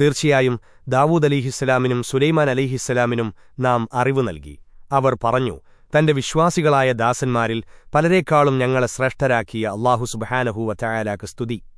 തീർച്ചയായും ദാവൂദ് അലിഹിസ്സലാമിനും സുലൈമാൻ അലിഹിസ്സലാമിനും നാം അറിവ് നൽകി. അവർ പറഞ്ഞു തന്റെ വിശ്വാസികളായ ദാസന്മാരിൽ പലരെക്കാളും ഞങ്ങളെ ശ്രേഷ്ഠരാക്കിയ അള്ളാഹു സുബഹാനഹൂവ ചായാലാക്ക് സ്തുതി.